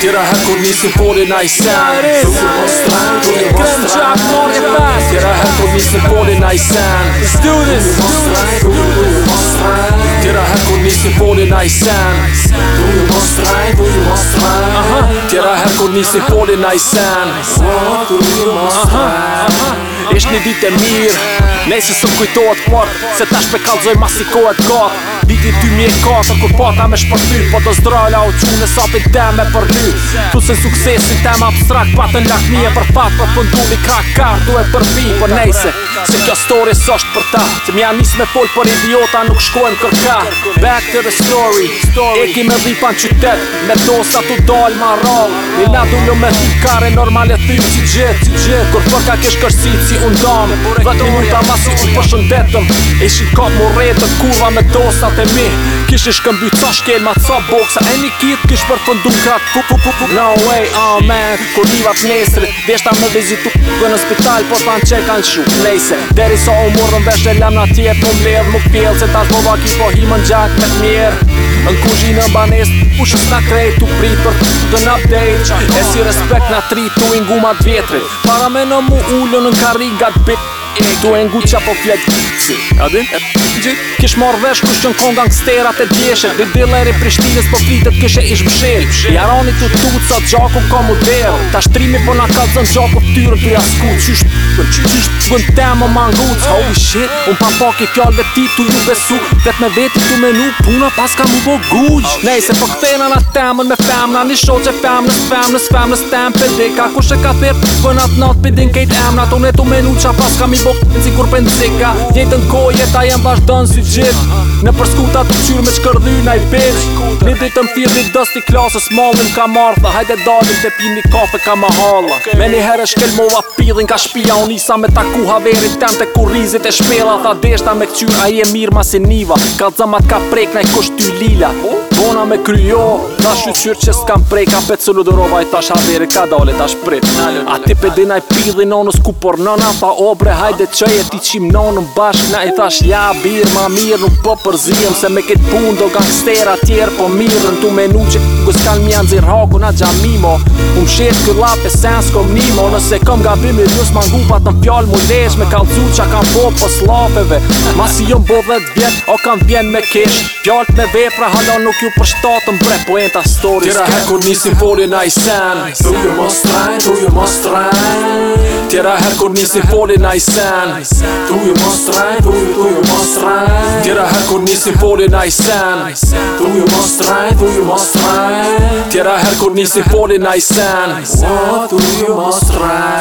Tjera herko nisu poni na i sen Zuku mos të hanë, zuku mos të hanë Tjera herko nisu poni na i sen Let's do this, do this Tjera herko nisu poni na i sen Tjera herko nisu poni na i sen Ishtë një ditë e mirë Nëjse së kujtojtë mërë Se tash me kalzoj mas i kohet gotë e 2004 kur pata me shpërty po të zdrala u qune sa për teme për ty tu se suksesi tem abstrakt patën lakmi e për fat për fundu mi krak kartu e për fi për po nejse Se kjo story s'osht për ta Se mja nis me folë për idiota nuk shkojnë kërka Back to the story Eki me dhipa në qytet Me dosa t'u dal ma rall Një ladu lu me thikare normale thyrë si gjith si gjith Kur për ka kesh kërsit si undam Vëtë një ta masi që për shëndetëm E ka kat mu kurva me dosa të mi Kish ish këmby ca shkel ma ca boksa E një kit kish për fëndu krat pu pu pu pu No way, oh man Kur i va pnesrit Vjeshta vizitu Gënë në spital, por fan që kanë shu se Deri sa so u morën vesh e lem në tjet Më mledh më pjell se ta zbova ki po himën gjak me t'mjer Në kuzhinë në banest U shumë s'na krej t'u pri për të E si respekt n'atri t'u ingumat vjetrit Para me në mu ullën në kari gat Do po e nguqa po fjallë gjitësi Adin? Kish marrë vesh kush që në kongan kësterat e djeshe Dhe dilleri Prishtinës po flitet kish e ish bëshel arani të tutë sa gjaku ka mu dherë Ta shtrimi po nga ka zënë gjaku ftyrën të jasku Qysh për qysh Qën te më Oh shit Un pa pak i fjallë dhe ti tu ju besu Vet me veti tu menu puna pas ka mu bo gujq Nej se po këthena na temën me femna Ni shoq femnës femnës femnës femnës tem pëllika Kush e ka thirë Vënat nat pëllin kejt emnat Un e tu menu qa pas ka mi po si kur për nëzika Njëtë në jetë a jem vazhdojnë si gjithë Në përskuta të qyrë me shkërdy në i bitch Një ditë më firë një dosti klasës Malin ka dhe Hajde dalin të pi një kafe ka ma halla Me një herë shkel mo apidhin ka shpia Unë isa me taku haverit tem të kurizit e shpela Tha deshta me këqyr a je mirë ma si niva Ka dzamat ka prek në i kusht ty lila Bona me kryo Ta shu që s'kam prej, kam pe cullu dhe i tash shaberi ka dole ta shprit A ti pe dina i pili nonës ku por nëna Tha obre hajde që ti qim nonën bashk Na i thash ja birë ma mirë nuk po përzirëm Se me ket pun do gangstera tjerë po mirën Tu me nuk që gus kanë mjanë zirë haku na gjamimo U më shetë kër lapë e sen s'kom nimo Nëse kom ga bimi rjus ma ngu pa të mu lesh Me kalcu qa kam po po slapeve Ma si jo mbo dhe dhe dhe dhe dhe dhe dhe dhe dhe dhe halon nuk ju dhe dhe po The Rahar Kurni Symphony nice and do you must try do you must try The Rahar Kurni Symphony nice and do you must try do you must try The Rahar Kurni Symphony nice and do you must try do you must try The Rahar Kurni Symphony nice and do you do you must try